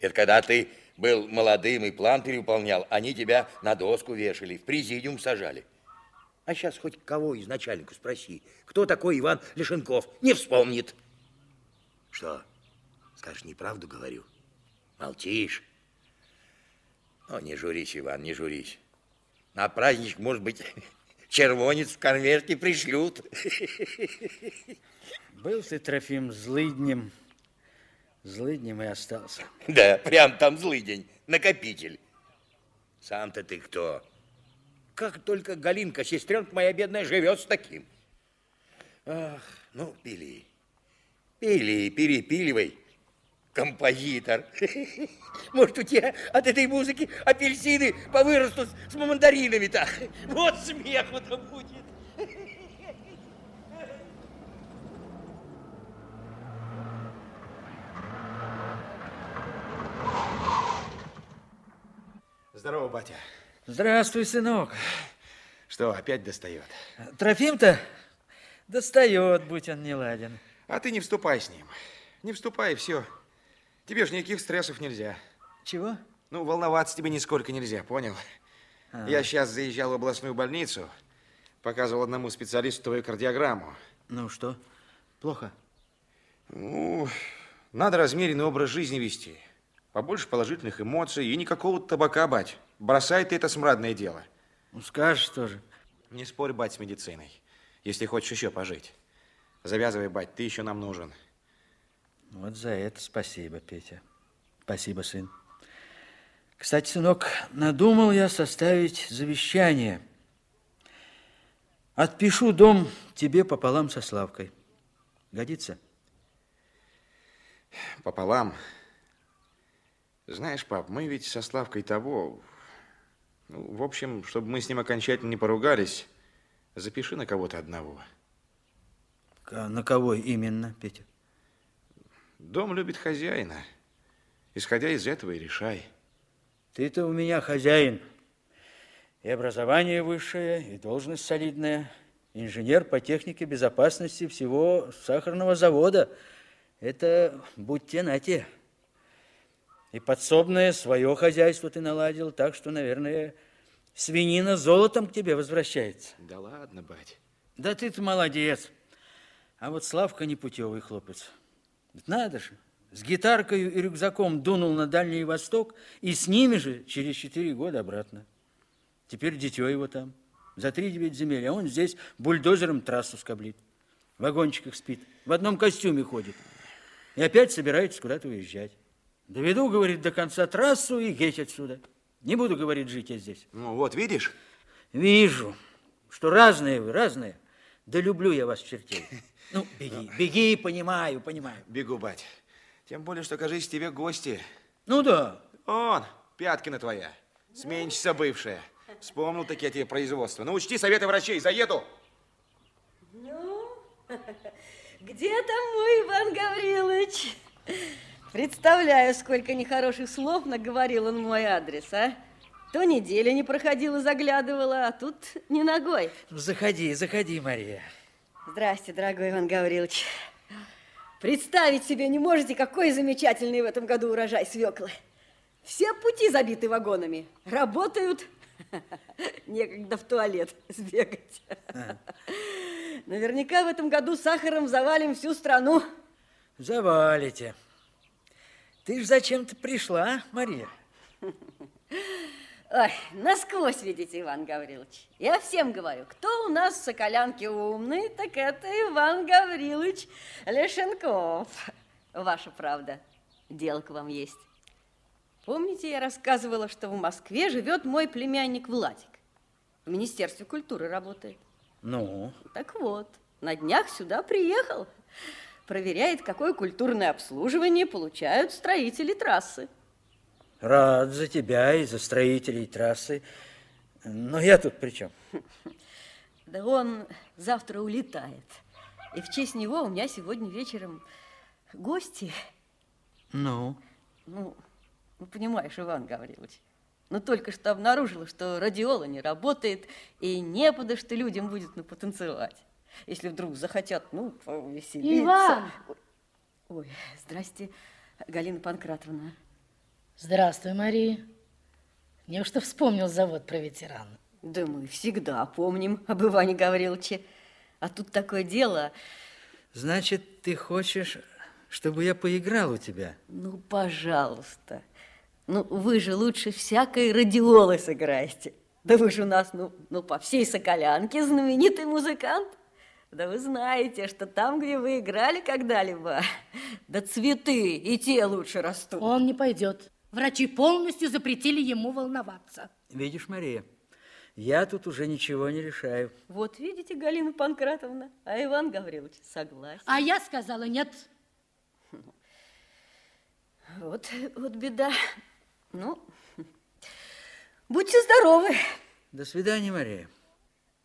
Это когда ты был молодым и план переуполнял, они тебя на доску вешали, в президиум сажали. А сейчас хоть кого из начальника спроси, кто такой Иван Лешенков, не вспомнит. Что, скажешь, неправду говорю? Молчишь? Ну, не журись, Иван, не журись. На праздничек, может быть, червонец в конверте пришлют. Был ты, Трофим, злыднем, злыднем и остался. Да, прям там злыдень, накопитель. Сам-то ты кто? Как только Галинка, сестренка моя бедная, живет с таким. Ах, ну, пили, пили, перепиливай, композитор. Может, у тебя от этой музыки апельсины повырастут с мандаринами-то. Вот смеху-то будет. Здорово, батя. Здравствуй, сынок. Что, опять достает? Трофим-то достает, будь он не ладен. А ты не вступай с ним. Не вступай, и все. Тебе же никаких стрессов нельзя. Чего? Ну, волноваться тебе нисколько нельзя, понял? А. Я сейчас заезжал в областную больницу, показывал одному специалисту твою кардиограмму. Ну что, плохо? Ну, надо размеренный образ жизни вести. Побольше положительных эмоций и никакого табака, бать. Бросай ты это смрадное дело. Ну, скажешь тоже. Не спорь, бать, с медициной, если хочешь еще пожить. Завязывай, бать, ты еще нам нужен. Вот за это спасибо, Петя. Спасибо, сын. Кстати, сынок, надумал я составить завещание. Отпишу дом тебе пополам со Славкой. Годится? Пополам? Знаешь, пап, мы ведь со Славкой того... Ну, в общем, чтобы мы с ним окончательно не поругались, запиши на кого-то одного. На кого именно, Петя? Дом любит хозяина. Исходя из этого и решай. Ты-то у меня хозяин. И образование высшее, и должность солидная. Инженер по технике безопасности всего сахарного завода. Это будьте на те. И подсобное свое хозяйство ты наладил, так что, наверное, свинина золотом к тебе возвращается. Да ладно, бать. Да ты-то молодец. А вот Славка непутевый хлопец. Надо же, с гитаркой и рюкзаком дунул на Дальний Восток, и с ними же через четыре года обратно. Теперь дитё его там, за три девять земель, а он здесь бульдозером трассу скоблит. В вагончиках спит, в одном костюме ходит. И опять собирается куда-то уезжать. Доведу, говорит, до конца трассу и геть отсюда. Не буду, говорит, жить я здесь. Ну вот, видишь? Вижу, что разные вы, разные. Да люблю я вас, чертей. Ну, беги, беги, понимаю, понимаю. Бегу, бать. Тем более, что, кажись, тебе гости. Ну да. Он, Пяткина твоя, сменщица бывшая. Вспомнил таки я тебе производство. Ну, учти советы врачей, заеду. Ну, где там мой Иван Гаврилович? Представляю, сколько нехороших слов наговорил он мой адрес, а? То неделя не проходила, заглядывала, а тут не ногой. Заходи, заходи, Мария. Здрасте, дорогой Иван Гаврилович. Представить себе не можете, какой замечательный в этом году урожай свеклы. Все пути забиты вагонами. Работают. Некогда в туалет сбегать. Наверняка в этом году сахаром завалим всю страну. Завалите. Ты ж зачем-то пришла, Мария? Ой, насквозь видите, Иван Гаврилович. Я всем говорю, кто у нас в Соколянке умный, так это Иван Гаврилович Лешенков. Ваша правда, дело к вам есть. Помните, я рассказывала, что в Москве живет мой племянник Владик. В Министерстве культуры работает. Ну? Так вот, на днях сюда приехал проверяет, какое культурное обслуживание получают строители трассы. Рад за тебя и за строителей трассы. Но я тут при чем? Да он завтра улетает. И в честь него у меня сегодня вечером гости. Ну? Ну, ну понимаешь, Иван Гаврилович, ну только что обнаружила, что радиола не работает, и не что людям будет ну, потанцевать если вдруг захотят, ну, повеселиться. Иван! Ой, здрасте, Галина Панкратовна. Здравствуй, Мария. Неужто вспомнил завод про ветерана? Да мы всегда помним об Иване Гавриловиче. А тут такое дело. Значит, ты хочешь, чтобы я поиграл у тебя? Ну, пожалуйста. Ну, вы же лучше всякой радиолы сыграете. Да вы же у нас, ну, ну, по всей Соколянке знаменитый музыкант. Да вы знаете, что там, где вы играли когда-либо, да цветы и те лучше растут. Он не пойдет. Врачи полностью запретили ему волноваться. Видишь, Мария, я тут уже ничего не решаю. Вот видите, Галина Панкратовна, а Иван Гаврилович согласен. А я сказала нет. Вот, вот беда. Ну, будьте здоровы. До свидания, Мария.